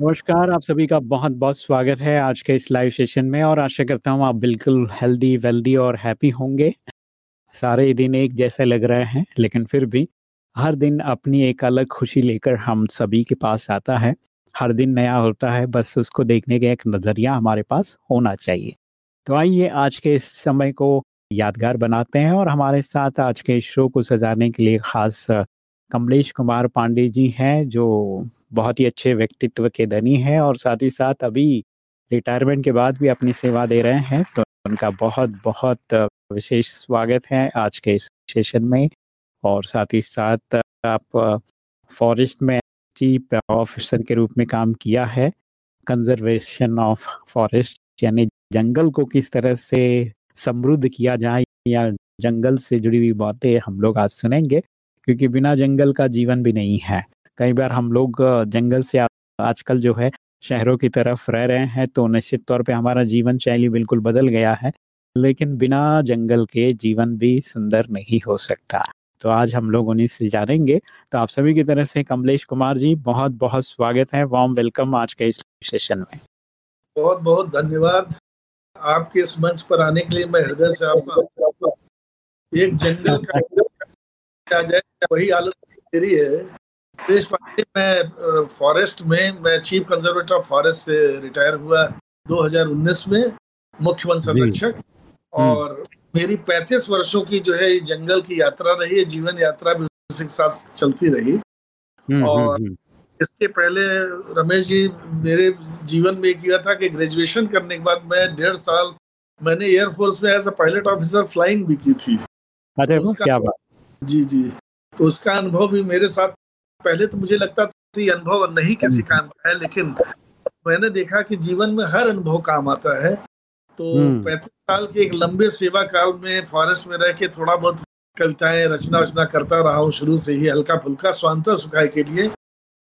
नमस्कार, आप सभी का बहुत-बहुत स्वागत है आज के इस लाइव सेशन में और आशा करता हूँ आप बिल्कुल हेल्दी, वेल्दी और हैप्पी होंगे। सारे दिन एक जैसे लग रहे हैं, लेकिन फिर भी हर दिन अपनी एक अलग खुशी लेकर हम सभी के पास आता है। हर दिन नया होता है, बस उसको देखने का एक नज़रिया हमारे पास होना चाहिए। तो आइए आज के इस समय को यादगार बनाते हैं और हमारे साथ आज के शो को सजाने के लिए ख़ास कमलेश कुमार पांडे जी हैं, जो बहुत ही अच्छे व्यक्तित्व के धनी हैं और साथ ही साथ अभी रिटायरमेंट के बाद भी अपनी सेवा दे रहे हैं। तो उनका बहुत-बहुत विशेष स्वागत है आज के इस सेशन में और साथ ही साथ आप फॉरेस्ट में चीफ ऑफिसर के रूप में काम किया है। कंज़र्वेशन ऑफ़ फॉरेस्ट यानी जंगल को किस तरह से समृद्ध किया जाए या जंगल से जुड़ी हुई बातें हम लोग आज सुनेंगे, क्योंकि बिना जंगल का जीवन भी नहीं है। कई बार हम लोग जंगल से आजकल जो है शहरों की तरफ़ रह रहे हैं, तो निश्चित तौर पे हमारा जीवन शैली बिल्कुल बदल गया है। लेकिन बिना जंगल के जीवन भी सुंदर नहीं हो सकता। तो आज हम लोग उन्हीं से जानेंगे। तो आप सभी की तरफ़ से कमलेश कुमार जी बहुत-बहुत स्वागत है, वार्म वेलकम आज के इस सेशन में। बहुत-बहुत धन्यवाद। आपके इस मंच पर आने के लिए मैं हृदय से आपका एक जंगल का जाए वही हालत मेरी है। देश मैं फॉरेस्ट में मैं चीफ कंजर्वेटर ऑफ़ फॉरेस्ट से रिटायर हुआ 2019 में मुख्य वन संरक्षक। और मेरी 35 वर्षों की जो है जंगल की यात्रा रही है जीवन यात्रा भी उसी के साथ चलती रही। और इसके पहले रमेश जी मेरे जीवन में किया था कि ग्रेजुएशन करने के बाद मैं डेढ़ साल मैंने एयरफोर्स में as a pilot officer flying भी की थी। अरे तो क्या बात। जी जी। तो उसका अनुभव भी मेरे साथ पहले तो मुझे लगता था ये अनुभव नहीं किसी काम का है लेकिन मैंने देखा कि जीवन में हर अनुभव काम आता है। तो पैंतीस साल के एक लंबे सेवा काल में फॉरेस्ट में रह के थोड़ा बहुत कविताएँ रचना वचना करता रहा हूँ शुरू से ही हल्का फुल्का स्वांता सुखाई के लिए।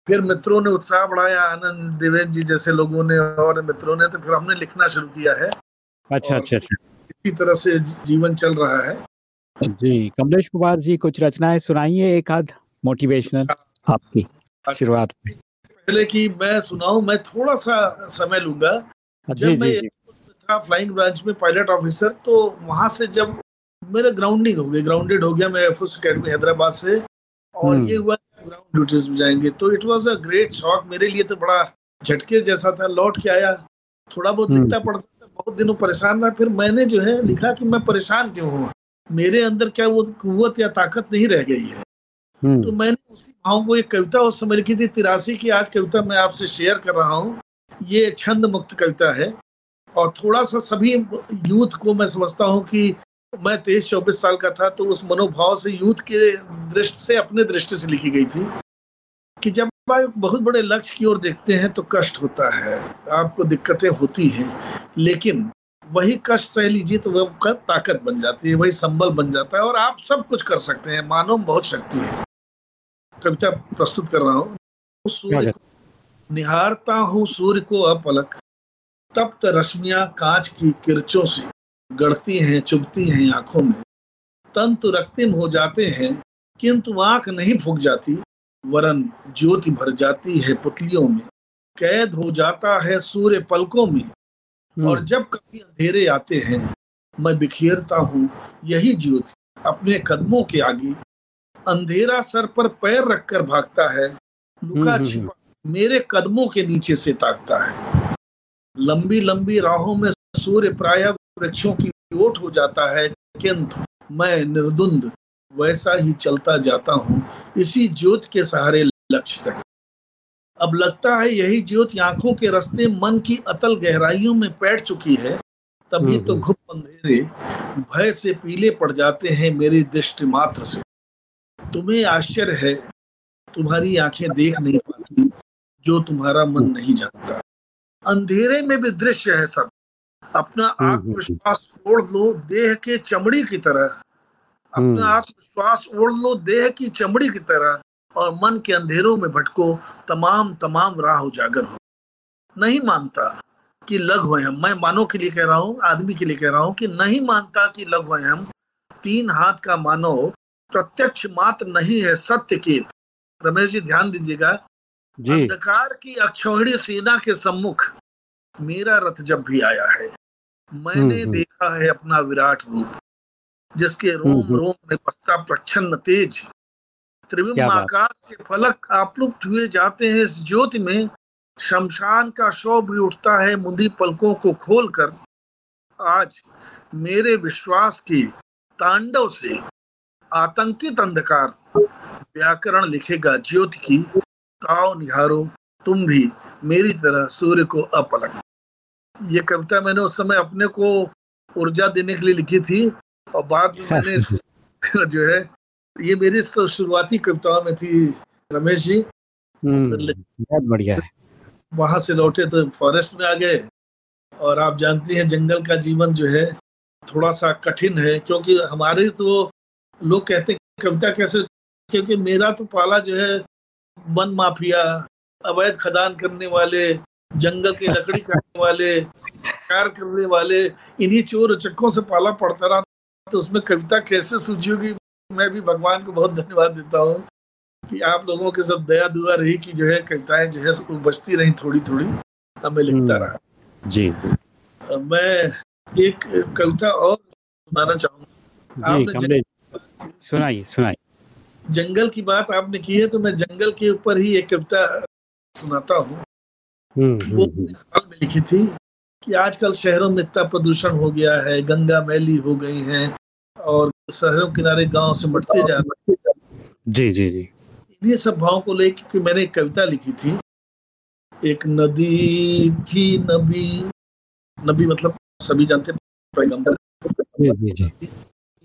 फिर मित्रों ने उत्साह बढ़ाया आनंद देवेंद्र जी जैसे लोगों ने और मित्रों ने तो फिर हमने लिखना शुरू किया है। अच्छा अच्छा अच्छा। इसी तरह से जीवन चल रहा है। जी कमलेश कुमार जी कुछ रचनाएँ सुनाइए एक आध मोटिवेशनल। आपकी शुरुआत में। पहले कि मैं सुनाऊं मैं थोड़ा सा समय लूँगा। जब मैं था फ्लाइंग ब्रांच में पायलट ऑफिसर तो वहाँ से जब मेरा ग्राउंडिंग हो गया ग्राउंडेड हो गया मैं एयरफोर्स अकेडमी हैदराबाद से और ये हुआ ग्राउंड ड्यूटीज़ में जाएँगे। तो it was a great shock मेरे लिए तो बड़ा झटके जैसा था। लौट के आया थोड़ा बहुत लिखता पड़ता था बहुत दिनों परेशान रहा। फिर मैंने जो है लिखा कि मैं परेशान क्यों हूँ? मेरे अंदर क्या वो कुत या ताकत नहीं रह गई है? तो मैंने उसी भाव को, एक कविता उस समय लिखी थी, तिरासी की आज कविता मैं आपसे शेयर कर रहा हूँ। ये छंद मुक्त कविता है। और थोड़ा सा सभी यूथ को मैं समझता हूँ कि मैं तेईस, चौबीस साल का था तो उस मनोभाव से यूथ के दृष्टि से, अपने दृष्टि से लिखी गई थी कि जब आप बहुत बड़े लक्ष्य की ओर देखते हैं तो कष्ट होता है। आपको दिक्कतें होती हैं, लेकिन वही कष्ट सह लीजिए तो वह ताकत बन जाती है, वही संबल बन जाता है और आप सब कुछ कर सकते हैं, मानव बहुत शक्ति है। कविता प्रस्तुत कर रहा हूँ। सूर्य निहारता हूँ सूर्य को अपलक तप्त रश्मियाँ कांच की किरचों से गढ़ती हैं चुभती हैं आँखों में। तंतु रक्तिम हो जाते हैं किंतु आँख नहीं फूक जाती। वरन ज्योति भर जाती है पुतलियों में। कैद हो जाता है सूर्य पलकों में। और जब कभी अंधेरे आते हैं मैं बिखेरता हूँ यही ज्योति अपने कदमों के आगे। अंधेरा सर पर पैर रखकर भागता है। लुका छिपा मेरे कदमों के नीचे से ताकता है। लंबी लंबी राहों में सूर्य प्राय वृक्षों की ओट हो जाता है। किंतु मैं निर्दुंद वैसा ही चलता जाता हूँ। इसी ज्योत के सहारे लक्ष्य तक। अब लगता है यही ज्योति आँखों के रास्ते मन की अतल गहराइयों में बैठ चुकी है। तभी तो घुप अंधेरे भय से पीले पड़ जाते हैं मेरी दृष्टि मात्र से। तुम्हें आश्चर्य है तुम्हारी आँखें देख नहीं पाती जो तुम्हारा मन नहीं जानता। अंधेरे में भी दृश्य है सब। अपना आत्मविश्वास ओढ़ लो देह के चमड़ी की तरह। अपना आत्मविश्वास ओढ़ लो देह की चमड़ी की तरह और मन के अंधेरों में भटको तमाम तमाम राह उजागर हो। नहीं मानता कि लग हुए हम। मैं मानव के लिए कह रहा हूँ आदमी के लिए कह रहा हूँ कि नहीं मानता कि लग हुए हम। तीन हाथ का मानव प्रत्यक्ष मात्र नहीं है सत्य के। रमेश जी ध्यान दीजिएगा। अंधकार की अक्षौणी सेना के सम्मुख मेरा रथ जब भी आया है मैंने हम्म, हम्म। देखा है अपना विराट रूप जिसके हम्म, रोम रोम में बसता प्रच्छन्न तेज। त्रिविम आकाश के फलक आपलुप्त हुए जाते हैं इस ज्योति में शमशान का शव भी उठता है मुंदी पलकों को खोलकर। आज मेरे विश्वास की तांडव से आतंकित अंधकार। व्याकरण लिखेगा ज्योति की ताओ निहारो तुम भी मेरी तरह सूर्य को अपलक। ये कविता मैंने उस समय अपने को ऊर्जा देने के लिए लिखी थी और बाद में मैंने जो है ये मेरी शुरुआती कविताओं में थी रमेश जी। हम्म, बहुत बढ़िया है। वहाँ से लौटे तो फॉरेस्ट में आ गए और आप जानती हैं जंगल का जीवन जो है थोड़ा सा कठिन है क्योंकि हमारे तो लोग कहते हैं कविता कैसे क्योंकि मेरा तो पाला जो है वन माफिया अवैध खदान करने वाले जंगल की लकड़ी काटने वाले कार करने वाले इन्हीं चोर चक्कों से पाला पड़ता रहा। तो उसमें कविता कैसे सूझी होगी मैं भी भगवान को बहुत धन्यवाद देता हूँ कि आप लोगों के सब दया दुआ रही कि जो है कविताएँ जो है वो बचती रही थोड़ी थोड़ी तब मैं लिखता हम्म। रहा। जी। मैं एक कविता और सुनाना चाहूँगा। आपने सुनाइए सुनाइए। जंगल की बात आपने की है तो मैं जंगल के ऊपर ही एक कविता सुनाता हूँ। हम्म, वो हम्म, में लिखी थी कि आजकल शहरों में इतना प्रदूषण हो गया है गंगा मैली हो गई है और शहरों किनारे गाँव से बढ़ते जा रहे जी जी जी। ये सब भाव को लेकर मैंने एक कविता लिखी थी। एक नदी थी नबी। नबी मतलब सभी जानते पैगंबर। जी जी जी।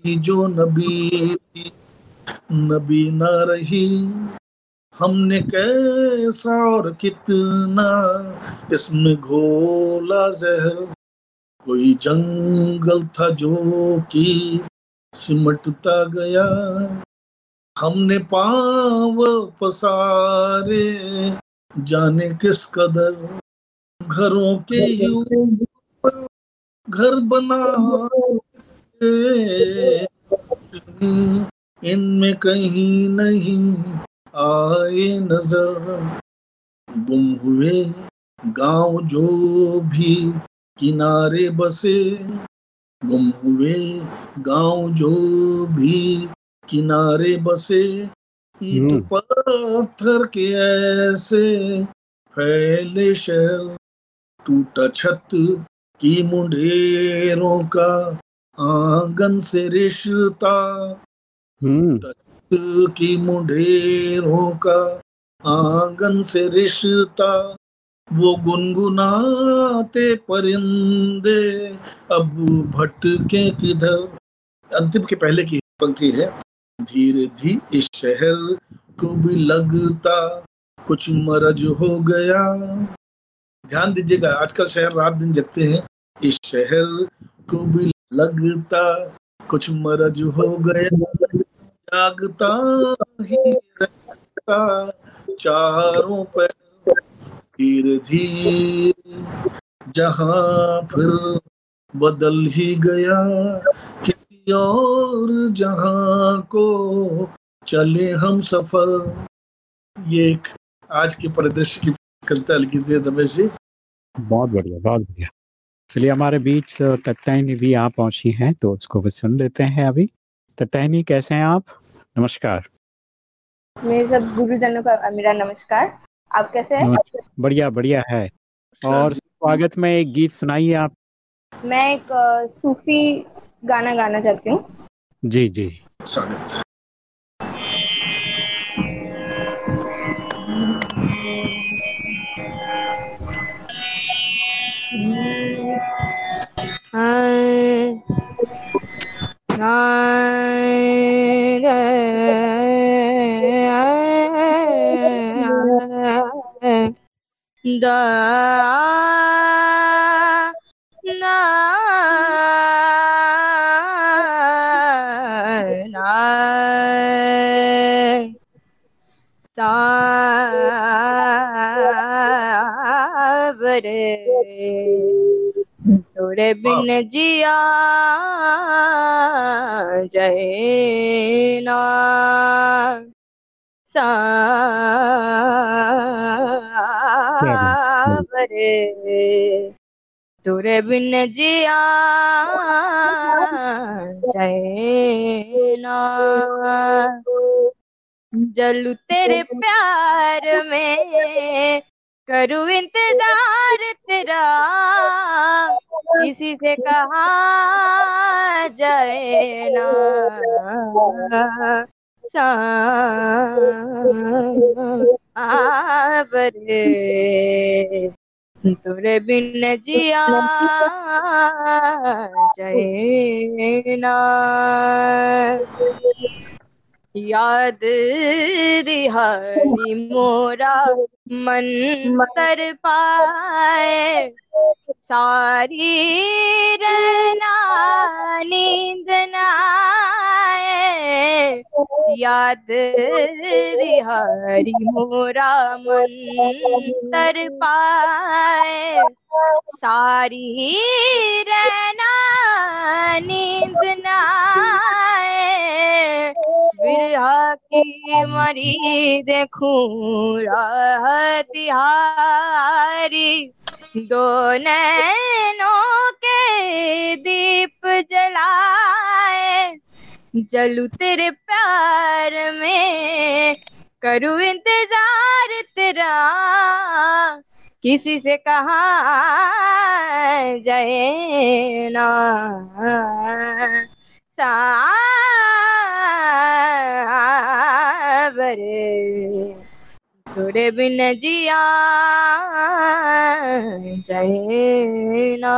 जो नबी नबी न रही। हमने कैसा और कितना इसमें घोला जहर। कोई जंगल था जो कि सिमटता गया। हमने पाव पसारे जाने किस कदर। घरों के यू घर बना। इनमें कहीं नहीं आए नज़र गुम हुए गाँव जो भी किनारे बसे गुम हुए गाँव जो भी किनारे बसे ईट हम्म। पत्थर के ऐसे फैले शहर टूटा छत की मुंडेरों का आँगन से रिश्ता हम्म। की मुंडेरों का आँगन से रिश्ता। वो गुनगुनाते परिंदे अब भटके किधर? अंतिम के पहले की पंक्ति है धीरे धीरे इस शहर को भी लगता कुछ मरज हो गया। ध्यान दीजिएगा आजकल शहर रात दिन जगते हैं इस शहर को भी लगता कुछ मरज हो गया जागता ही रहता, चारों पर धीरे धीरे, जहाँ फिर बदल ही गया, किसी और जहाँ को चले हम सफ़र। ये एक आज के परिदृश्य की कविता लिखी थी रमेश जी। बहुत बढ़िया बहुत बढ़िया। चलिए हमारे बीच तत्ताइनी भी यहाँ पहुँची हैं तो उसको भी सुन लेते हैं अभी। तत्ताइनी कैसे हैं आप? नमस्कार। मेरे सब गुरुजनों का मेरा नमस्कार। आप कैसे हैं? बढ़िया बढ़िया है। और स्वागत में एक गीत सुनाइए आप। मैं एक सूफी गाना गाना चाहती हूँ। जी जी। स्वागत। da na na sa तोरे बिन जिया जय ना सा बरे बिन जिया जैना जलू तेरे प्यार में करूँ इंतज़ार तेरा। किसी से कहा जाए ना। साबरे। तुरे बिन जिया जैना याद दिहाड़ी मोरा। मन तर पाए। सारी रहना नींद नाए याद दिहाड़ी मोरा मन पाए। सारी रहना नींद नाए। बिरहा की मरी देखूँ राह तिहारी। दो नैनों के दीप जलाए, जलू तेरे प्यार में करूँ इंतज़ार तेरा। किसी से कहा जाए ना। सावरे तोरे बिन जिया जैना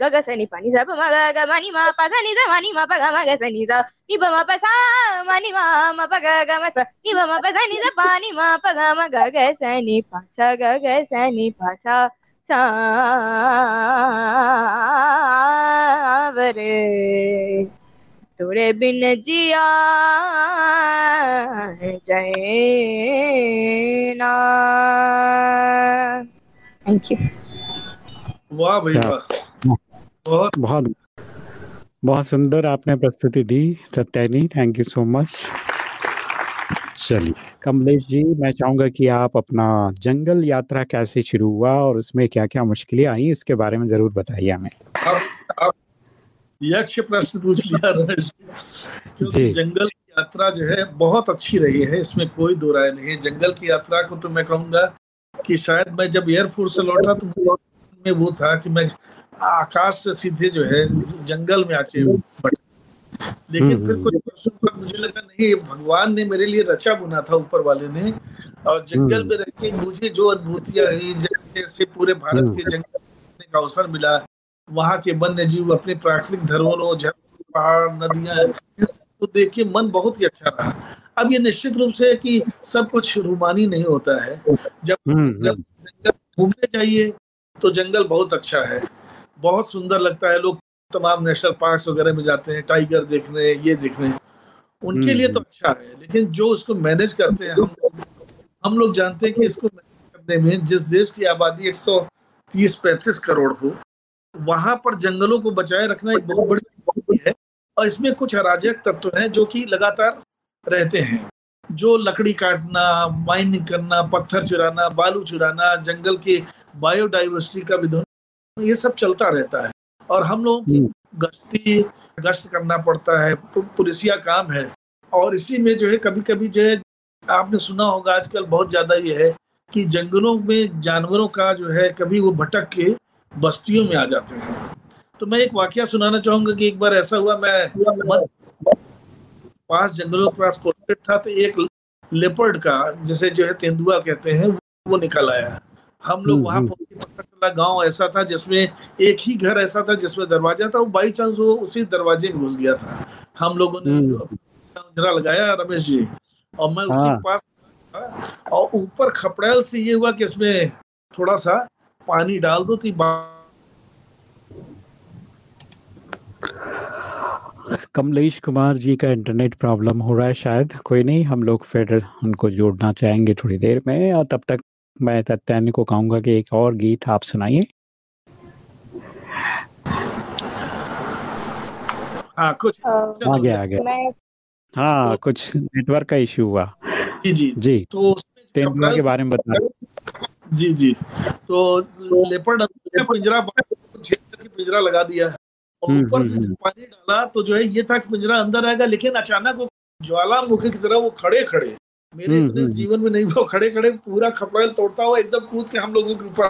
गग सनी पानी सा मा ग मनी मा पा सा नि सा मा पा ग मा ग सनी सा। नि मा पा सा मनी मा मा पा ग ग मा सा। नि मा पा सा नि पानी मा पा मा ग ग सनी पा सा ग ग सनी पा सा सावरे। तोरे बिन जिया जैना। थैंक यू वाह भाई वाह। बहुत बहुत बहुत सुंदर आपने प्रस्तुति दी Satyani thank you so much चलिए कमलेश जी मैं चाहूँगा कि आप अपना जंगल यात्रा कैसे शुरू हुआ और उसमें क्या क्या मुश्किलें आई उसके बारे में ज़रूर बताइए हमें। आप, आप यक्ष प्रश्न पूछ लिया रमेश क्योंकि जंगल की यात्रा जो है बहुत अच्छी रही है। इसमें कोई दो राय नहीं है। जंगल की यात्रा को तो मैं कहूँगा कि शायद मैं जब एयरफोर्स से लौटा तो में वो था कि मैं आकाश से सीधे जो है जंगल में आके बैठा लेकिन फिर कुछ वर्षों बाद मुझे लगा नहीं भगवान ने मेरे लिए रचा बुना था ऊपर वाले ने और जंगल में रह के मुझे जो अनुभूतियाँ हुई जैसे पूरे भारत के जंगल का अवसर मिला वहाँ के वन्य जीव अपने प्राकृतिक धरोहरों पहाड़ नदियाँ तो देख के मन बहुत ही अच्छा रहा। अब ये निश्चित रूप से कि सब कुछ रूमानी नहीं होता है। जब जंगल घूमने जाइए तो जंगल बहुत अच्छा है। बहुत सुंदर लगता है। लोग तमाम नेशनल पार्क वगैरह में जाते हैं टाइगर देखने ये देखने। उनके लिए तो अच्छा है लेकिन जो उसको मैनेज करते हैं हम हम लोग जानते हैं कि इसको मैनेज करने में जिस देश की आबादी 130 पैंतीस करोड़ हो वहाँ पर जंगलों को बचाए रखना एक बहुत बड़ी है और इसमें कुछ अराजक तत्व हैं जो कि लगातार रहते हैं। जो लकड़ी काटना माइनिंग करना पत्थर चुराना बालू चुराना जंगल के बायोडाइवर्सिटी का विध्वंस ये सब चलता रहता है। और हम लोगों की गश्ती गश्त करना पड़ता है पुलिसिया काम है। और इसी में जो है कभी कभी जो है आपने सुना होगा आजकल बहुत ज़्यादा ये है कि जंगलों में जानवरों का जो है कभी वो भटक के बस्तियों में आ जाते हैं। तो मैं एक वाक्य सुनाना चाहूँगा कि एक बार ऐसा हुआ मैं पास जंगलों के पास पोस्टेड था तो एक लेपर्ड का जैसे जो है तेंदुआ कहते हैं वो निकल आया। हम लोग वहाँ पता चला गाँव ऐसा था जिसमें एक ही घर ऐसा था जिसमें दरवाज़ा था वो बाई चांस वो उसी दरवाजे में घुस गया था। हम लोगों ने जरा लगाया रमेश जी और मैं उसी हाँ। पास और ऊपर खपड़ैल से ये हुआ कि इसमें थोड़ा सा पानी डाल दो तो कमलेश कुमार जी का इंटरनेट प्रॉब्लम हो रहा है शायद। कोई नहीं हम लोग फिर उनको जोड़ना चाहेंगे थोड़ी देर में। और तब तक मैं तत्यानी को कहूँगा कि एक और गीत आप सुनाइए। हाँ कुछ आ गया आ गया हाँ कुछ नेटवर्क का इशू हुआ। जी जी। जी। तो तेंदुआ के बारे में बता जी जी। तो लेपर्ड पिंजरा की पिंजरा लगा दिया। और हम्म, ऊपर से जब पानी डाला तो जो है ये था कि पिंजरा अंदर आएगा लेकिन अचानक वो ज्वालामुखी की तरह वो खड़े खड़े मेरे इतने जीवन में नहीं वो खड़े खड़े पूरा खपड़ेल तोड़ता हुआ एकदम कूद के हम लोगों के ऊपर।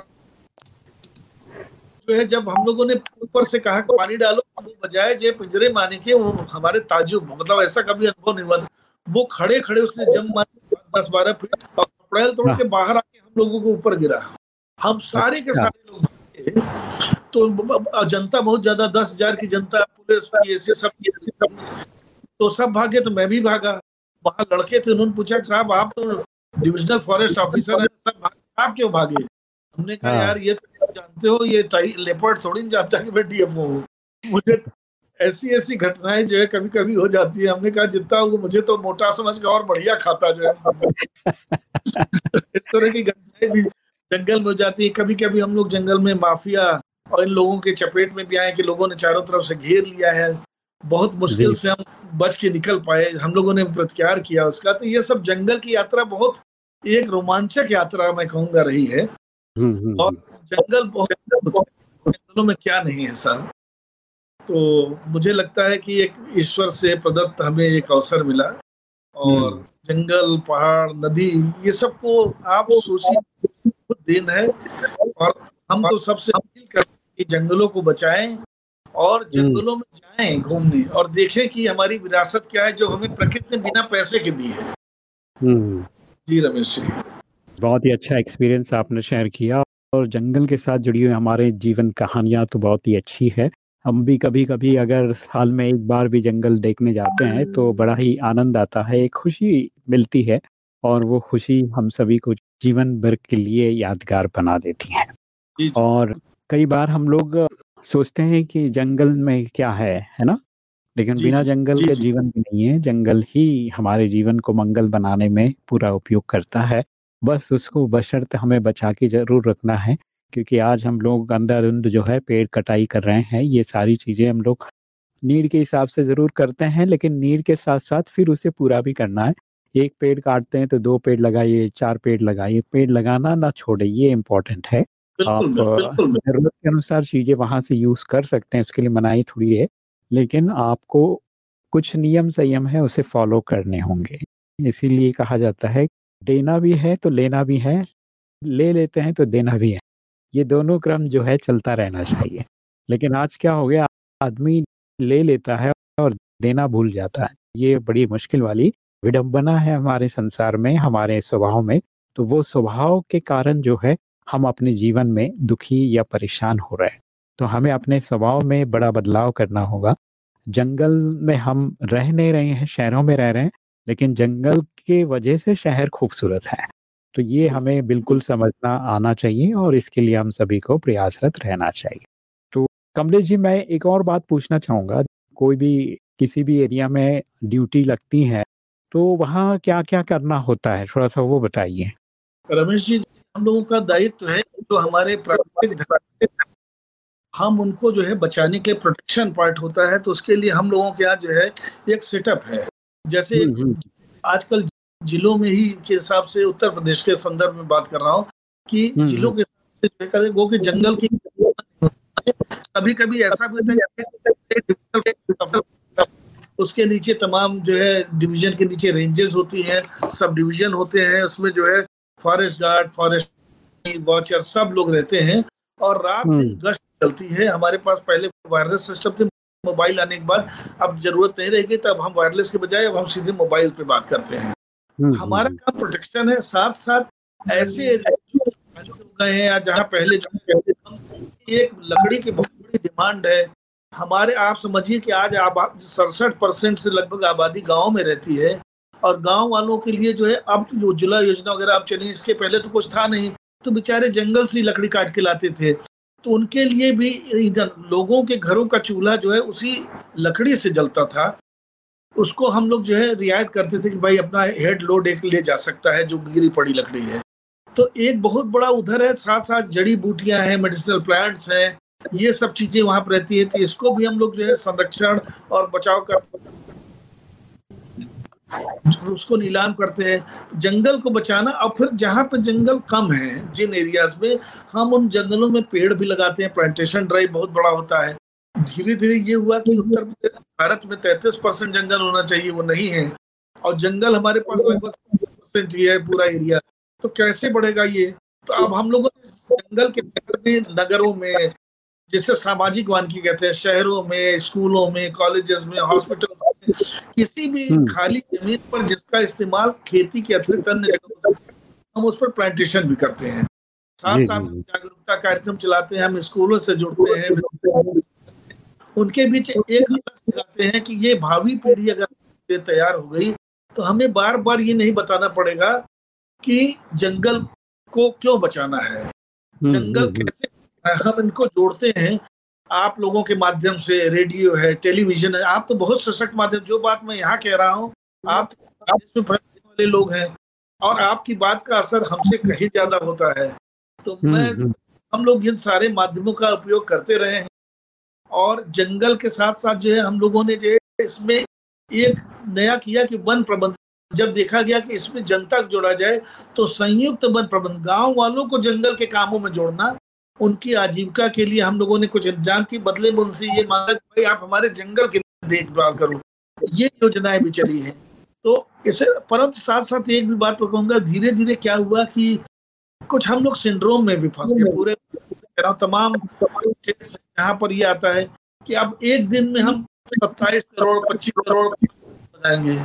जो है जब हम लोगों ने ऊपर से कहा कि पानी डालो वो बजाय जो पिंजरे माने के वो हमारे ताजुब मतलब ऐसा कभी अनुभव नहीं हुआ वो खड़े खड़े उसने जम मारे दस बारह फीट अप्रैल तोड़ के बाहर आके लोगों के ऊपर गिरा। हम सारे के अच्छा। सारे लोग तो जनता बहुत ज़्यादा दस हज़ार की जनता पुलिस सब तो सब भागे तो मैं भी भागा। वहाँ लड़के थे उन्होंने पूछा साहब आप तो डिविजनल फॉरेस्ट ऑफिसर है सब भागे आप क्यों भागे? हमने कहा हाँ। यार ये तो जानते हो ये लेपर्ड थोड़ी नहीं जानता कि मैं डीएफओ हूँ। मुझे ऐसी ऐसी घटनाएँ जो है कभी कभी हो जाती है। हमने कहा जितना वो मुझे तो मोटा समझ के और बढ़िया खाता जो है। इस तरह की घटनाएँ भी जंगल में हो जाती है। कभी कभी हम लोग जंगल में माफिया और इन लोगों के चपेट में भी आए कि लोगों ने चारों तरफ़ से घेर लिया है। बहुत मुश्किल से हम बच के निकल पाए। हम लोगों ने प्रतिकार किया उसका। तो ये सब जंगल की यात्रा बहुत एक रोमांचक यात्रा मैं कहूँगा रही है। हम्म, हम्म, और जंगल बहुत जंगलों में क्या नहीं है सर? तो मुझे लगता है कि एक ईश्वर से प्रदत्त हमें एक अवसर मिला और हम्म। जंगल पहाड़ नदी ये सबको आप सोचिए दिन है और हम तो सबसे अपील करें कि जंगलों को बचाएँ और हम्म। जंगलों में जाएँ घूमने और देखें कि हमारी विरासत क्या है जो हमें प्रकृति ने बिना पैसे के दी है हम्म। जी रमेश जी बहुत ही अच्छा एक्सपीरियंस आपने शेयर किया और जंगल के साथ जुड़ी हुई हमारे जीवन कहानियाँ तो बहुत ही अच्छी है हम भी कभी-कभी अगर साल में एक बार भी जंगल देखने जाते हैं तो बड़ा ही आनंद आता है, एक खुशी मिलती है और वो खुशी हम सभी को जीवन भर के लिए यादगार बना देती है। और कई बार हम लोग सोचते हैं कि जंगल में क्या है, है ना? लेकिन बिना जंगल के जीवन भी नहीं है, जंगल ही हमारे जीवन को मंगल बनाने में पूरा उपयोग करता है। बस उसको बशर्त हमें बचा के ज़रूर रखना है क्योंकि आज हम लोग अंधाधुंध जो है पेड़ कटाई कर रहे हैं ये सारी चीज़ें हम लोग नीड के हिसाब से ज़रूर करते हैं लेकिन नीड के साथ साथ फिर उसे पूरा भी करना है। एक पेड़ काटते हैं तो दो पेड़ लगाइए चार पेड़ लगाइए पेड़ लगाना ना छोड़े ये इम्पोर्टेंट है। आप ज़रूरत के अनुसार चीज़ें वहाँ से यूज़ कर सकते हैं उसके लिए मनाही थोड़ी है लेकिन आपको कुछ नियम संयम है उसे फॉलो करने होंगे। इसीलिए कहा जाता है देना भी है तो लेना भी है ले लेते हैं तो देना भी है। ये दोनों क्रम जो है चलता रहना चाहिए। लेकिन आज क्या हो गया, आदमी ले लेता है और देना भूल जाता है। ये बड़ी मुश्किल वाली विडंबना है हमारे संसार में, हमारे स्वभाव में। तो वो स्वभाव के कारण जो है, हम अपने जीवन में दुखी या परेशान हो रहे हैं। तो हमें अपने स्वभाव में बड़ा बदलाव करना होगा। जंगल में हम रह नहीं रहे हैं, शहरों में रह रहे हैं, लेकिन जंगल के वजह से शहर खूबसूरत है। तो ये हमें बिल्कुल समझना आना चाहिए और इसके लिए हम सभी को प्रयासरत रहना चाहिए। तो कमलेश जी मैं एक और बात पूछना चाहूँगा कोई भी किसी भी एरिया में ड्यूटी लगती है तो वहाँ क्या क्या करना होता है? थोड़ा सा वो बताइए। रमेश जी हम लोगों का दायित्व है जो हमारे प्राकृतिक हम उनको जो है बचाने के प्रोटेक्शन पार्ट होता है तो उसके लिए हम लोगों के यहाँ जो है एक सेटअप है। जैसे हम्म, हम्म। आजकल जिलों में ही के हिसाब से उत्तर प्रदेश के संदर्भ में बात कर रहा हूँ कि हम्म, जिलों हम्म। के हिसाब से वो कि जंगल की कभी कभी ऐसा भी होता है उसके नीचे तमाम जो है डिवीज़न के नीचे रेंजेस होती हैं सब डिवीज़न होते हैं उसमें जो है फॉरेस्ट गार्ड फॉरेस्ट वॉचर सब लोग रहते हैं और रात दिन हम्म। गश्त चलती है हमारे पास पहले वायरलेस सिस्टम थे मोबाइल आने के बाद अब ज़रूरत नहीं रहेगी तब हम वायरलेस के बजाय अब हम सीधे मोबाइल पे बात करते हैं हमारा हम्म। काम प्रोटेक्शन है साथ साथ ऐसे हैं, या जहाँ पहले एक लकड़ी की बहुत बड़ी डिमांड है। हमारे, आप समझिए कि आज सड़सठ परसेंट से लगभग आबादी गाँव में रहती है, और गाँव वालों के लिए जो है, अब जो उज्ज्वला योजना वगैरह अब चली इसके पहले तो कुछ था नहीं तो बेचारे जंगल से लकड़ी काट के लाते थे। तो उनके लिए भी इधर लोगों के घरों का चूल्हा जो है, उसी लकड़ी से जलता था। उसको हम लोग जो है रियायत करते थे कि भाई अपना हेड लोड एक ले जा सकता है जो गिरी पड़ी लकड़ी है। तो एक बहुत बड़ा उधर है साथ साथ जड़ी बूटियाँ हैं मेडिसिनल प्लांट्स हैं, ये सब चीज़ें वहाँ पर रहती है तो इसको भी हम लोग जो है संरक्षण और बचाव कर उसको नीलाम करते हैं, जंगल को बचाना और फिर जहाँ पे जंगल कम है, जिन एरियाज़ में हम उन जंगलों में पेड़ भी लगाते हैं प्लांटेशन ड्राइव बहुत बड़ा होता है। धीरे धीरे ये हुआ कि उत्तर प्रदेश भारत में तैतीस परसेंट जंगल होना चाहिए वो नहीं है। और जंगल हमारे पास लगभग परसेंट ही है पूरा एरिया। तो कैसे बढ़ेगा ये? तो अब हम लोगों ने जंगल के भी नगरों में जिसे सामाजिक वानिकी कहते हैं शहरों में स्कूलों में कॉलेजेस में हॉस्पिटल्स में किसी भी हम्म। खाली ज़मीन पर जिसका इस्तेमाल खेती के अतिरिक्त अन्य जगहों से हम उस पर प्लांटेशन भी करते हैं। साथ साथ जागरूकता कार्यक्रम चलाते हैं हम स्कूलों से जुड़ते हैं उनके बीच एक लगाते हैं कि ये भावी पीढ़ी अगर तैयार हो गई तो हमें बार बार ये नहीं बताना पड़ेगा कि जंगल को क्यों बचाना है। हम्म, जंगल हम्म, कैसे हम इनको जोड़ते हैं। आप लोगों के माध्यम से रेडियो है टेलीविज़न है आप तो बहुत सशक्त माध्यम जो बात मैं यहाँ कह रहा हूँ आप इसमें वाले लोग हैं। और आपकी बात का असर हमसे कहीं ज़्यादा होता है। तो हम्म, मैं हम्म। हम लोग इन सारे माध्यमों का उपयोग करते रहे हैं। और जंगल के साथ साथ जो है हम लोगों ने जो है इसमें एक नया किया कि वन प्रबंधन जब देखा गया कि इसमें जनता जोड़ा जाए तो संयुक्त वन प्रबंधन गाँव वालों को जंगल के कामों में जोड़ना उनकी आजीविका के लिए हम लोगों ने कुछ इंतज़ाम की बदले में उनसे ये मांगा कि भाई आप हमारे जंगल की देखभाल करो। ये योजनाएँ भी चली है। तो इसे परंतु साथ साथ एक भी बात कहूँगा धीरे धीरे क्या हुआ कि कुछ हम लोग सिंड्रोम में भी फंस गए। पूरे तमाम यहाँ पर ये आता है कि अब एक दिन में हम सत्ताईस करोड़ पच्चीस करोड़ लगाएँगे।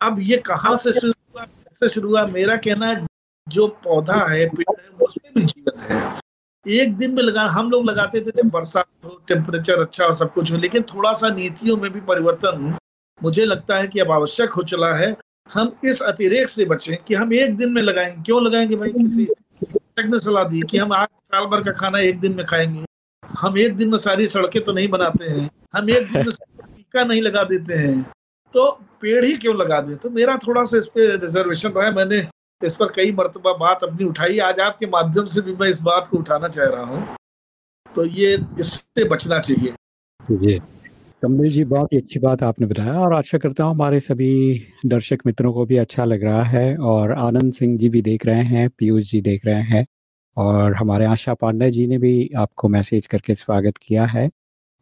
अब ये कहाँ से शुरू हुआ कैसे शुरू हुआ मेरा कहना है जो पौधा है पेड़ है उसमें भी जीवन है। एक दिन में लगा हम लोग लगाते थे जब बरसात हो टेम्परेचर अच्छा हो सब कुछ हो लेकिन थोड़ा सा नीतियों में भी परिवर्तन मुझे लगता है कि अब आवश्यक हो चला है। हम इस अतिरेक से बचें कि हम एक दिन में लगाएँगे क्यों लगाएँगे भाई किसी? ने सलाह दी कि हम आज साल भर का खाना एक दिन में खाएँगे। हम एक दिन में सारी सड़कें तो नहीं बनाते हैं। हम एक दिन में टीका नहीं लगा देते हैं। तो पेड़ ही क्यों लगा दे? तो मेरा थोड़ा सा इस पर रिजर्वेशन रहा है। मैंने इस पर कई मरतबा बात अपनी उठाई। आज आपके माध्यम से भी मैं इस बात को उठाना चाह रहा हूँ। तो ये इससे बचना चाहिए। जी। कमल जी, बहुत ही अच्छी बात आपने बताया और आशा करता हूँ हमारे सभी दर्शक मित्रों को भी अच्छा लग रहा है और आनंद सिंह जी भी देख रहे हैं, पीयूष जी देख रहे हैं और हमारे आशा पांडे जी ने भी आपको मैसेज करके स्वागत किया है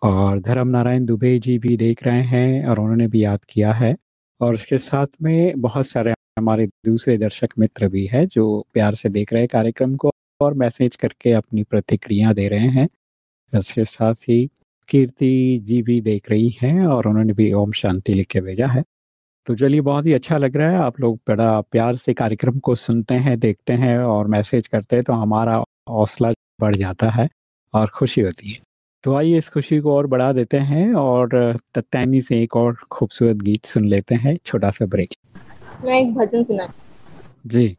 और धर्म नारायण दुबे जी भी देख रहे हैं और उन्होंने भी याद किया है और इसके साथ में बहुत सारे हमारे दूसरे दर्शक मित्र भी है जो प्यार से देख रहे हैं कार्यक्रम को और मैसेज करके अपनी प्रतिक्रिया दे रहे हैं। इसके साथ ही कीर्ति जी भी देख रही हैं और उन्होंने भी ओम शांति लिख के भेजा है। तो चलिए बहुत ही अच्छा लग रहा है। आप लोग बड़ा प्यार से कार्यक्रम को सुनते हैं देखते हैं और मैसेज करते हैं तो हमारा हौसला बढ़ जाता है और खुशी होती है। तो आइए इस खुशी को और बढ़ा देते हैं और तत्नी से एक और खूबसूरत गीत सुन लेते हैं छोटा सा ब्रेक। मैं एक भजन सुना जी।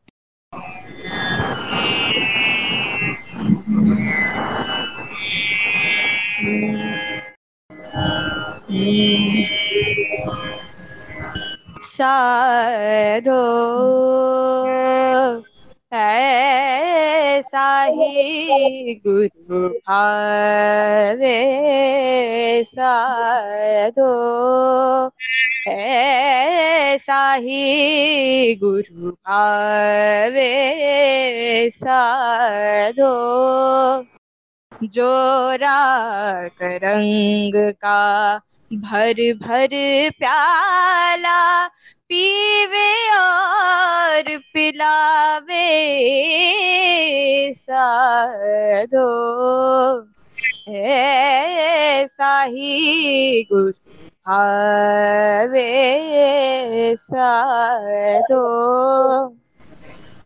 साधो ऐसा ही गुरु भावे साधो ऐसा ही गुरु भावे साधो। जो राग रंग का भर भर प्याला पीवे और पिलावे साधो। ऐसा ही गुरु आवे साधो।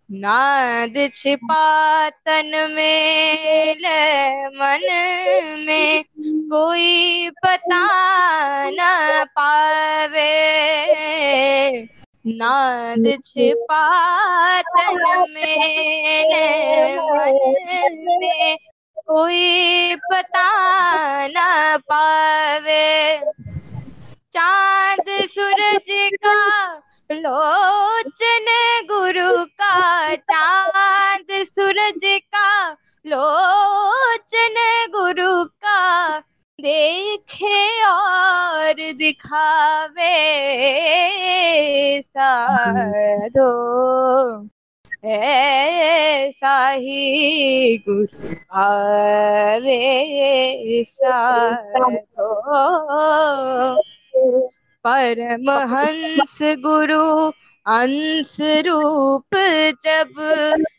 नाद छिपा तन में मन में कोई पता न पावे। नाद छिपा तन में मन में कोई पता न पावे। चाँद सूरज का लोचन गुरु भावे साधो। परमहंस गुरु, अंश रूप जब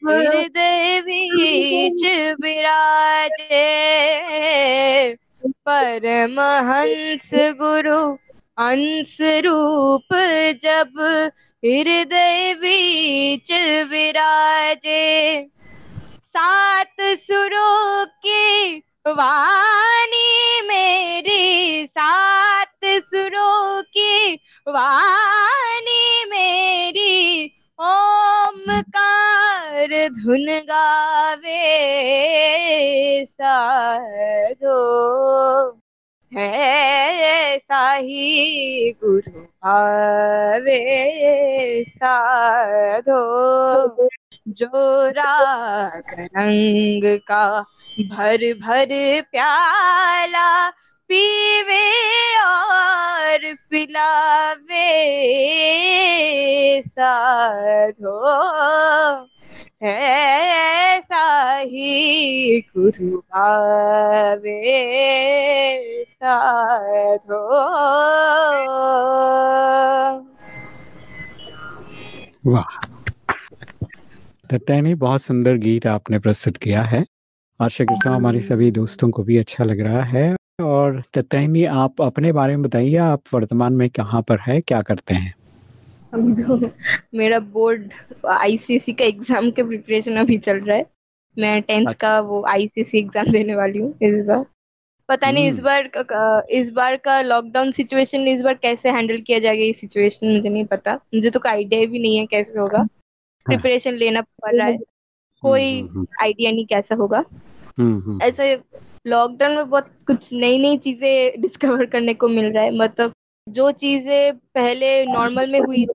हृदय बीच विराजे। परमहंस गुरु, अंश रूप जब हृदय बीच विराजे। सात सुरों की वाणी मेरी सात सुरों की वाणी मेरी। ओमकार धुन गावे साधो। है साही गुरु आवे साधो। जो राग रंग का भर भर प्याला पीवे और पिलावे साधो ऐसा ही गुरु आवे साधो। वाह। दत्तायनी बहुत सुंदर गीत आपने प्रस्तुत किया है। आशा करता हूँ हमारे सभी दोस्तों को भी अच्छा लग रहा है। और दत्तायनी आप अपने बारे में बताइए आप वर्तमान में कहाँ पर है क्या करते हैं? अभी तो मेरा बोर्ड आईसीसी का एग्ज़ाम के प्रिपरेशन अभी चल रहा है। मैं टेंथ अच्छा। का वो आईसीसी एग्ज़ाम देने वाली हूँ इस बार। पता नहीं इस हम्म। बार इस बार का लॉकडाउन सिचुएशन इस बार कैसे हैंडल किया जाएगा ये सिचुएशन मुझे नहीं पता। मुझे तो कोई आइडिया भी नहीं है कैसे होगा। प्रिपरेशन हाँ। लेना पड़ रहा है। कोई आइडिया हम्म, हम्म, नहीं कैसा होगा। ऐसे लॉकडाउन में बहुत कुछ नई नई चीज़ें डिस्कवर करने को मिल रहा है। मतलब जो चीज़ें पहले नॉर्मल में हुई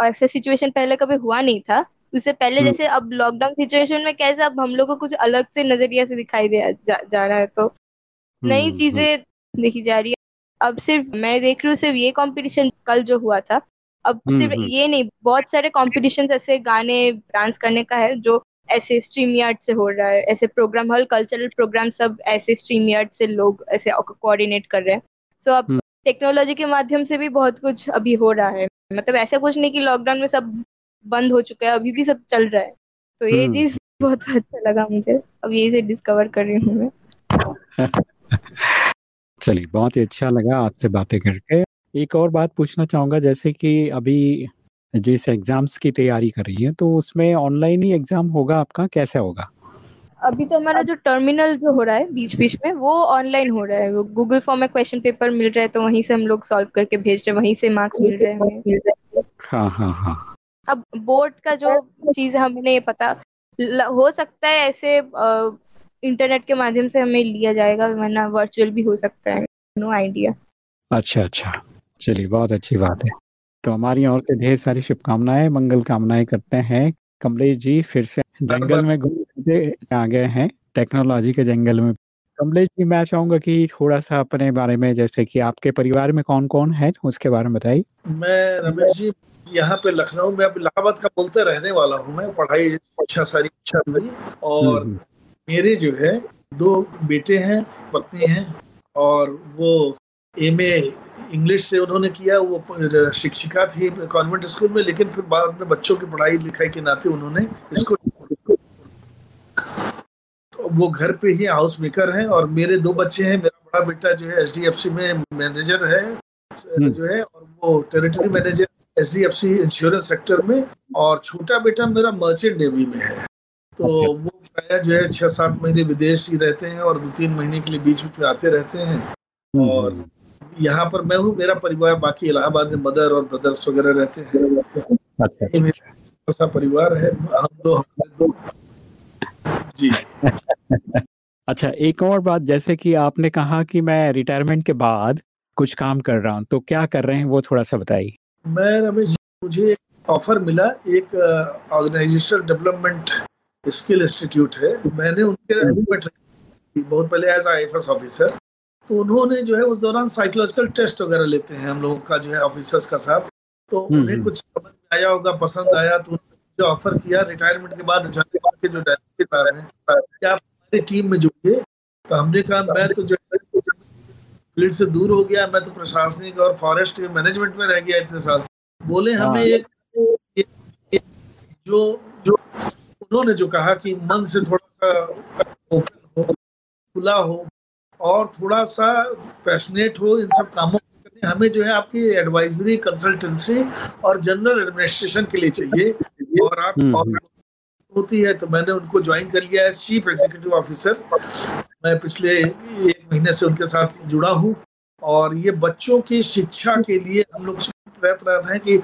ऐसे सिचुएशन पहले कभी हुआ नहीं था। उससे पहले हम्म। जैसे अब लॉकडाउन सिचुएशन में कैसे अब हम लोग को कुछ अलग से नज़रिया से दिखाई दे जा, जा रहा है। तो हम्म, नई हम्म, चीज़ें देखी जा रही है। अब सिर्फ़ मैं देख रही हूँ सिर्फ़ ये कंपटीशन कल जो हुआ था। अब सिर्फ़ ये नहीं बहुत सारे कॉम्पिटिशन ऐसे गाने डांस करने का है जो ऐसे स्ट्रीम यार्ड से हो रहा है ऐसे प्रोग्राम हल कल्चरल प्रोग्राम सब ऐसे स्ट्रीम यार्ड से लोग ऐसे कोऑर्डिनेट कर रहे हैं। सो so, अब टेक्नोलॉजी के माध्यम से भी बहुत कुछ अभी हो रहा है। मतलब ऐसा कुछ नहीं कि लॉकडाउन में सब बंद हो चुका है अभी भी सब चल रहा है। तो ये हम्म। चीज़ बहुत अच्छा लगा मुझे। अब यही से डिस्कवर कर रही हूँ मैं। चलिए बहुत ही अच्छा लगा आपसे बातें करके। एक और बात पूछना चाहूँगा जैसे कि अभी जिस एग्ज़ाम्स की तैयारी कर रही है तो उसमें ऑनलाइन ही एग्ज़ाम होगा आपका? कैसे होगा? अभी तो हमारा जो टर्मिनल जो हो रहा है बीच बीच में वो ऑनलाइन हो रहा है। वो गूगल फॉर्म में क्वेश्चन पेपर मिल रहा है तो वहीं से हम लोग सॉल्व करके भेज रहे हैं वहीं से मार्क्स मिल रहे हैं। हाँ हाँ हाँ। अब बोर्ड का जो चीज़ हमें नहीं पता हो सकता है ऐसे इंटरनेट के माध्यम से हमें लिया जाएगा वरना वर्चुअल भी हो सकता है। नो आइडिया अच्छा अच्छा। चलिए बहुत अच्छी बात है। तो हमारी ओर से ढेर सारी शुभकामनाएँ मंगल कामनाएँ करते हैं। कमलेश जी फिर से जंगल में घूम आ गए हैं टेक्नोलॉजी के जंगल में। कमलेश जी मैं चाहूँगा कि थोड़ा सा अपने बारे में जैसे कि आपके परिवार में कौन कौन है उसके बारे में बताइए। मैं रमेश जी यहाँ पे लखनऊ में अब इलाहाबाद का बोलते रहने वाला हूँ मैं पढ़ाई अच्छा सारी अच्छा मेरी और हम्म, हम्म। मेरे जो है दो बेटे हैं पत्नी हैं और वो एमए इंग्लिश से उन्होंने किया वो शिक्षिका थी कॉन्वेंट स्कूल में लेकिन फिर बाद में बच्चों की पढ़ाई लिखाई के नाते उन्होंने इसको तो वो घर पे ही हाउस मेकर हैं और मेरे दो बच्चे हैं मेरा बड़ा बेटा जो है एच में मैनेजर है हम्म। जो है और वो territory manager H D F C insurance sector में और छोटा बेटा मेरा मर्चेंट नेवी में है तो वो प्राय जो है छह सात महीने विदेश ही रहते हैं और दो तीन महीने के लिए बीच बीच में आते रहते हैं हम्म, और। यहाँ पर मैं हूँ मेरा परिवार बाकी इलाहाबाद में मदर और ब्रदर्स वगैरह रहते हैं। अच्छा, अच्छा। परिवार है हम दो हम दो। जी। अच्छा एक और बात जैसे कि आपने कहा कि मैं रिटायरमेंट के बाद कुछ काम कर रहा हूँ तो क्या कर रहे हैं वो थोड़ा सा बताइए। मैं रमेश मुझे एक ऑफ़र मिला एक ऑर्गेनाइजेशन डेवलपमेंट स्किल इंस्टीट्यूट है। मैंने उनके हम्म। बहुत पहले एज आई ऑफिसर तो उन्होंने जो है उस दौरान साइकोलॉजिकल टेस्ट वगैरह लेते हैं हम लोगों का जो है ऑफिसर्स का साहब। तो उन्हें कुछ समझ में आया होगा पसंद आया तो जो ऑफ़र किया रिटायरमेंट के बाद अचानक के जो डायरेक्टर हैं क्या आप हमारी टीम में जुड़िए तो हमने कहा मैं तो जो फ़ील्ड से दूर हो गया मैं तो प्रशासनिक और फॉरेस्ट के मैनेजमेंट में रह गया इतने साल। बोले हमें एक, एक जो जो उन्होंने जो कहा कि मन से थोड़ा सा ओपन हो खुला हो और थोड़ा सा पैशनेट हो इन सब कामों हमें जो है आपकी एडवाइजरी कंसल्टेंसी और जनरल एडमिनिस्ट्रेशन के लिए चाहिए। और आप हम्म, हम्म। होती है तो मैंने उनको ज्वाइन कर लिया एज चीफ एग्जीक्यूटिव ऑफिसर मैं पिछले एक महीने से उनके साथ जुड़ा हूँ और ये बच्चों की शिक्षा के लिए हम लोग प्रयत्न रहे हैं कि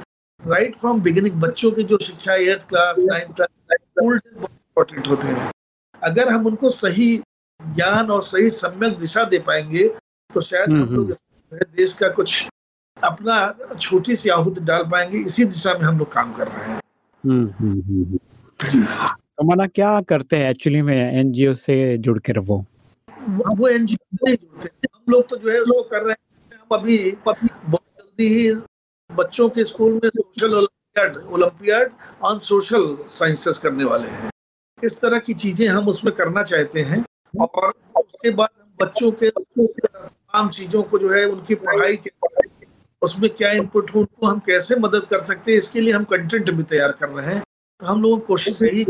राइट फ्रॉम बिगिनिंग बच्चों की जो शिक्षा eighth class ninth class school बहुत इम्पोर्टेंट होते हैं। अगर हम उनको सही ज्ञान और सही सम्यक दिशा दे पाएँगे तो शायद हम हम्म, लोग देश का कुछ अपना छोटी सी आहूत डाल पाएँगे इसी दिशा में हम लोग काम कर रहे हैं। हम्म, हम्म, हम्म, तो मना क्या करते हैं एक्चुअली में एनजीओ से जुड़ कर वो? वो एनजीओ नहीं जुड़ते हम लोग तो जो है उसको कर रहे हैं हम अभी बहुत जल्दी ही बच्चों के स्कूल में social olympiad olympiad on social sciences करने वाले हैं। इस तरह की चीज़ें हम उसमें करना चाहते हैं। और उसके बाद हम बच्चों के तमाम चीज़ों को जो है उनकी पढ़ाई के उसमें क्या इनपुट हो उनको हम कैसे मदद कर सकते हैं इसके लिए हम कंटेंट भी तैयार कर रहे हैं। तो हम लोग कोशिश यही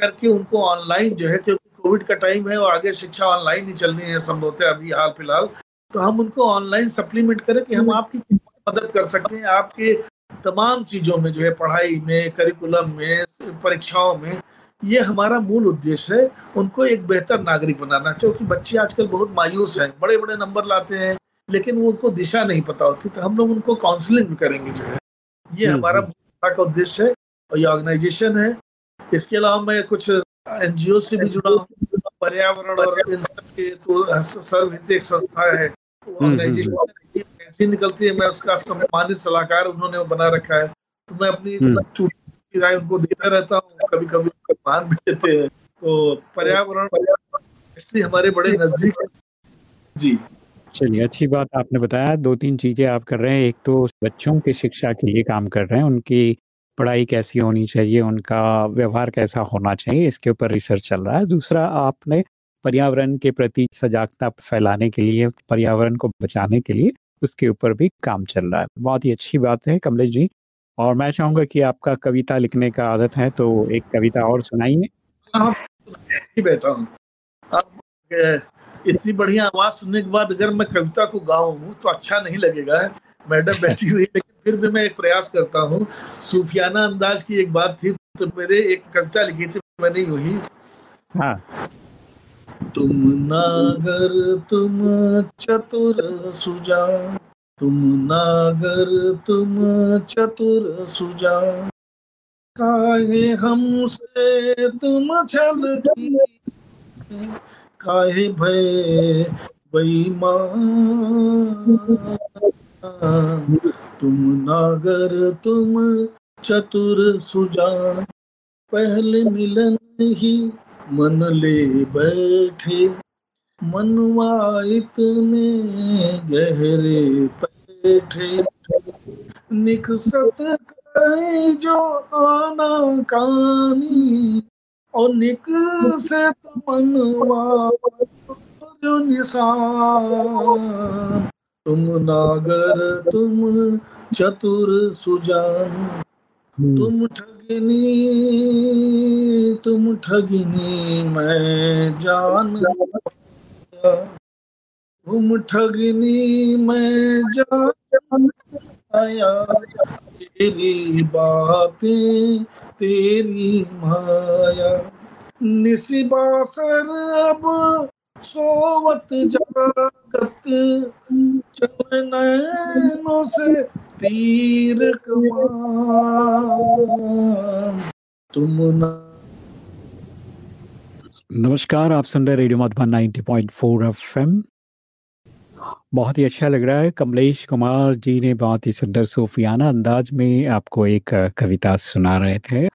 करके उनको ऑनलाइन जो है क्योंकि कोविड का टाइम है और आगे शिक्षा ऑनलाइन ही चलनी है संभवतः अभी हाल फ़िलहाल तो हम उनको ऑनलाइन सप्लीमेंट करें कि हम आपकी मदद कर सकते हैं आपके तमाम चीज़ों में जो है पढ़ाई में करिकुलम में परीक्षाओं में ये हमारा मूल उद्देश्य है उनको एक बेहतर नागरिक बनाना। क्योंकि बच्चे आजकल बहुत मायूस हैं बड़े बड़े नंबर लाते हैं लेकिन वो उनको दिशा नहीं पता होती तो हम लोग उनको काउंसलिंग भी करेंगे जो है। ये हम्म, हमारा हम्म। का उद्देश्य है और ये ऑर्गेनाइजेशन है। इसके अलावा मैं कुछ एनजीओ से भी जुड़ा हूँ। पर्यावरण और इन सब के तो सर्वहित एक संस्था है। ऑर्गेनाइजेशन हम्म, निकलती है मैं उसका सम्मानित सलाहकार उन्होंने बना रखा है। तो मैं अपनी राय उनको देता रहता हूँ कभी कभी मान भी देते हैं। तो पर्यावरण हमारे बड़े नज़दीक जी। चलिए, अच्छी बात आपने बताया। दो तीन चीज़ें आप कर रहे हैं। एक तो बच्चों की शिक्षा के लिए काम कर रहे हैं। उनकी पढ़ाई कैसी होनी चाहिए? उनका व्यवहार कैसा होना चाहिए? इसके ऊपर रिसर्च चल रहा है। दूसरा, आपने पर्यावरण के प्रति सजागता फैलाने के लिए, पर्यावरण को बचाने के लिए उसके ऊपर भी काम चल रहा है। बहुत ही अच्छी बात है। कमलेश जी और मैं चाहूँगा कि आपका कविता लिखने का आदत है तो एक कविता और सुनाइए। बैठा हूँ। इतनी बढ़िया आवाज़ सुनने के बाद अगर मैं कविता को गाऊं तो अच्छा नहीं लगेगा। मैडम बैठी हुई लेकिन फिर भी मैं एक प्रयास करता हूँ। सूफियाना अंदाज की एक बात थी तो मेरे एक कविता लिखी थी मैंने यू ही हाँ। तुम नागर तुम चतुर सुजा तुम नागर, तुम चतुर सुजान काहे हमसे तुम छल काहे भय बेईमान? तुम नागर, तुम चतुर सुजान पहले मिलन ही मन ले बैठे। मनवाइत में गहरे बैठे निकसत करे जो आना कानी और निक से तो मनवा जो निशान। तुम नागर तुम चतुर सुजान हम्म। तुम ठगनी तुम ठगनी मैं जान। तुम ठगनी मैं जान आया तेरी बातें, तेरी माया। निशिबासर अब सोवत जागत चल नैनों से तीर कमा तुम नमस्कार आप सुन रहे रेडियो मधुबन 90.4 एफएम। बहुत ही अच्छा लग रहा है कमलेश कुमार जी ने बहुत ही सुंदर सूफियाना अंदाज में आपको एक कविता सुना रहे थे।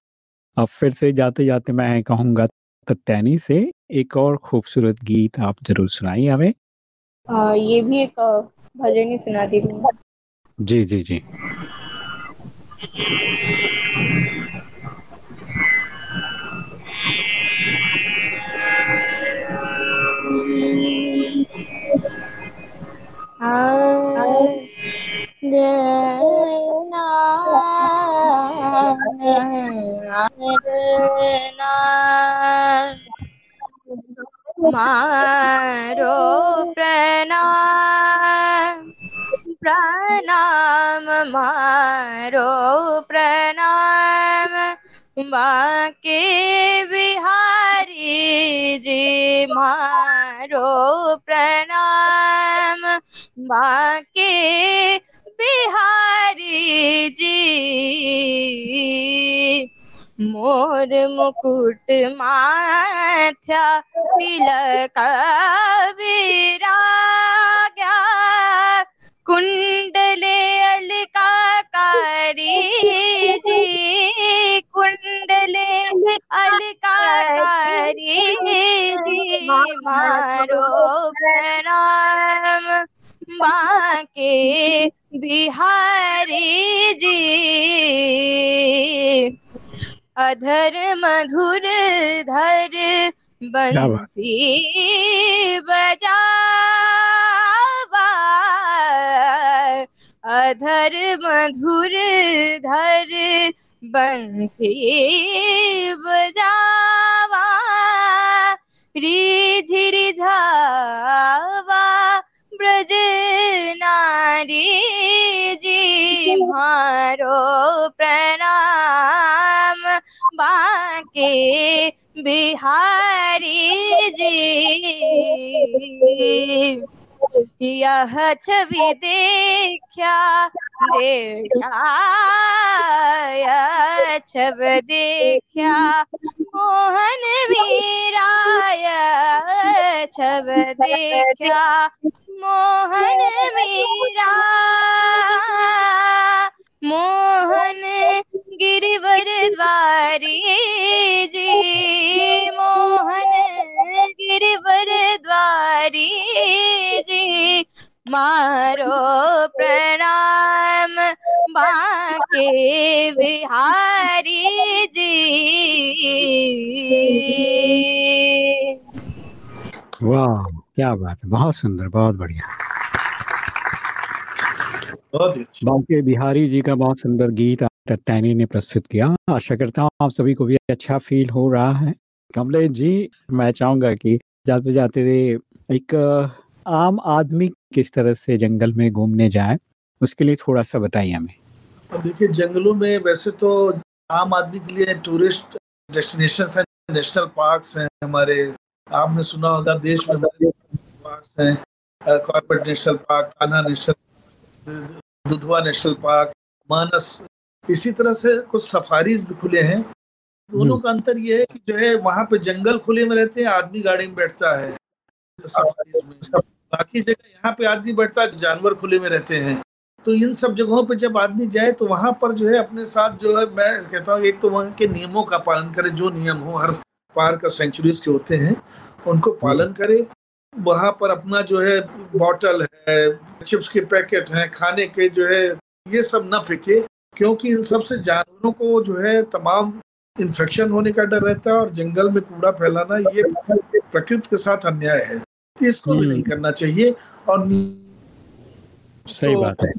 अब फिर से जाते जाते मैं कहूँगा तत्नी से एक और खूबसूरत गीत आप ज़रूर सुनाइए हमें। आ, ये भी एक भजन ही सुना दी जी जी जी। How, How? बाके अधर मधुर धर बंसी बजावा, रिझि रिझावा, ब्रज नारी जी मारो प्रणाम। बाके बिहारी जी। यह छवि देखा देखा छव देखा। मोहन मीराय छव देखा मोहन मीरा मोहन गिरिवर द्वारी जी मोहन गिरिवर द्वारी जी मारो प्रणाम बाके बिहारी जी। वाह क्या बात है बहुत सुंदर बहुत बढ़िया। बहुत बाकी बिहारी जी का बहुत सुंदर गीत तत्तानी ने प्रस्तुत किया। आशा करता हूँ आप सभी को भी अच्छा फील हो रहा है। कमलेश जी, मैं चाहूँगा कि जाते जाते एक आम आदमी किस तरह से जंगल में घूमने जाए, उसके लिए थोड़ा सा बताइए हमें। देखिए, जंगलों में वैसे तो आम आदमी के लिए टूरिस्ट डेस्टिनेशन है, नेशनल पार्क्स हैं हमारे। आपने सुना होगा, देश में parks Corbett national park, Kanha national, Dudhwa national park, Manas इसी तरह से कुछ सफारीज भी खुले हैं। दोनों का अंतर यह है कि जो है वहाँ पे जंगल खुले में रहते हैं आदमी गाड़ी में बैठता है। सफारीज में। बाकी जगह यहाँ पे आदमी बैठता है जानवर खुले में रहते हैं। तो इन सब जगहों पे जब आदमी जाए तो वहाँ पर जो है अपने साथ जो है मैं कहता हूँ एक तो वहाँ के नियमों का पालन करे जो नियम हो हर पार्क और सेंचुरीज के होते हैं उनको पालन करे। वहाँ पर अपना जो है बॉटल है चिप्स के पैकेट हैं खाने के जो है ये सब न फेंके। क्योंकि इन सबसे जानवरों को जो है तमाम इन्फेक्शन होने का डर रहता है और जंगल में कूड़ा फैलाना ये प्रकृति के साथ अन्याय है। इसको भी नहीं करना चाहिए और सही तो, बात है।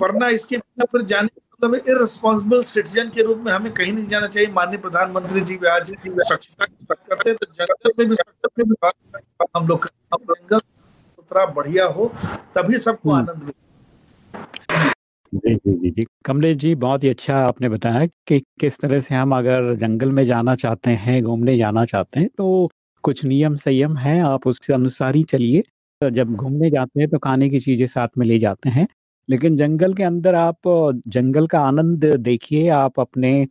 वरना इसके फिर जाने मतलब इरेस्पॉन्सिबल सिटीजन के रूप में हमें कहीं नहीं जाना चाहिए। माननीय प्रधानमंत्री जी भी आज स्वच्छता की बात करते हैं तो जंगल में भी स्वच्छता में बात हम लोग जंगल सुथरा बढ़िया हो तभी सबको आनंद मिले जी जी जी जी। कमलेश जी, बहुत ही अच्छा आपने बताया कि किस तरह से हम अगर जंगल में जाना चाहते हैं, घूमने जाना चाहते हैं तो कुछ नियम संयम है, आप उसके अनुसार ही चलिए। जब घूमने जाते हैं तो खाने की चीज़ें साथ में ले जाते हैं। लेकिन जंगल के अंदर आप जंगल का आनंद देखिए, आप अपने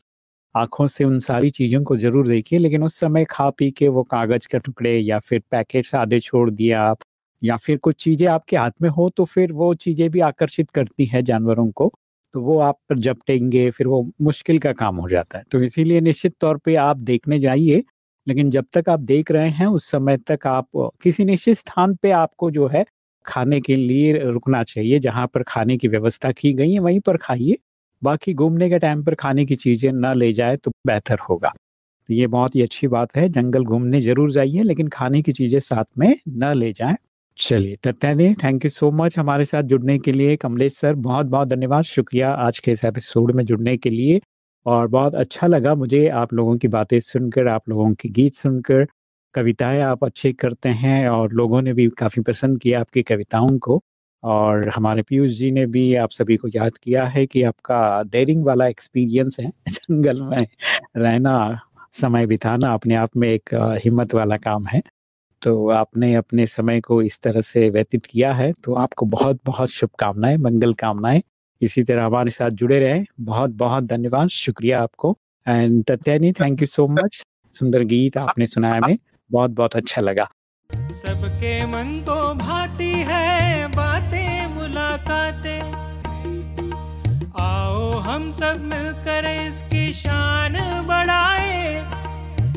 आँखों से उन सारी चीज़ों को ज़रूर देखिए, लेकिन उस समय खा पी के वो कागज़ के टुकड़े या फिर पैकेट्स आधे छोड़ दिए आप या फिर कुछ चीज़ें आपके हाथ में हो तो फिर वो चीज़ें भी आकर्षित करती हैं जानवरों को तो वो आप पर जपटेंगे फिर वो मुश्किल का काम हो जाता है। तो इसीलिए निश्चित तौर पे आप देखने जाइए, लेकिन जब तक आप देख रहे हैं, उस समय तक आप किसी निश्चित स्थान पे आपको जो है खाने के लिए रुकना चाहिए, जहाँ पर खाने की व्यवस्था की गई है, वहीं पर खाइए। बाकी घूमने के टाइम पर खाने की चीज़ें न ले जाए तो बेहतर होगा। ये बहुत ही अच्छी बात है, जंगल घूमने ज़रूर जाइए, लेकिन खाने की चीज़ें साथ में न ले जाएँ। चलिए Tatyani thank you so much हमारे साथ जुड़ने के लिए कमलेश सर बहुत बहुत धन्यवाद शुक्रिया आज के इस एपिसोड में जुड़ने के लिए और बहुत अच्छा लगा मुझे आप लोगों की बातें सुनकर, आप लोगों के गीत सुनकर, कविताएँ आप अच्छी करते हैं और लोगों ने भी काफ़ी पसंद किया आपकी कविताओं को। और हमारे पीयूष जी ने भी आप सभी को याद किया है कि आपका डेयरिंग वाला एक्सपीरियंस है, जंगल में रहना, समय बिताना अपने आप में एक हिम्मत वाला काम है। तो आपने अपने समय को इस तरह से व्यतीत किया है, तो आपको बहुत-बहुत शुभकामनाएँ मंगल कामनाएँ इसी तरह हमारे साथ जुड़े रहें। बहुत-बहुत धन्यवाद, शुक्रिया आपको and Tatyani thank you so much. सुंदर गीत आपने सुनाया हमें, बहुत-बहुत अच्छा लगा। सबके मन तो भाती है बातें मुलाकातें आओ हम सब मिलकर इसकी शान बढ़ाए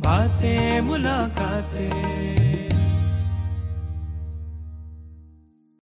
बातें मुलाकातें।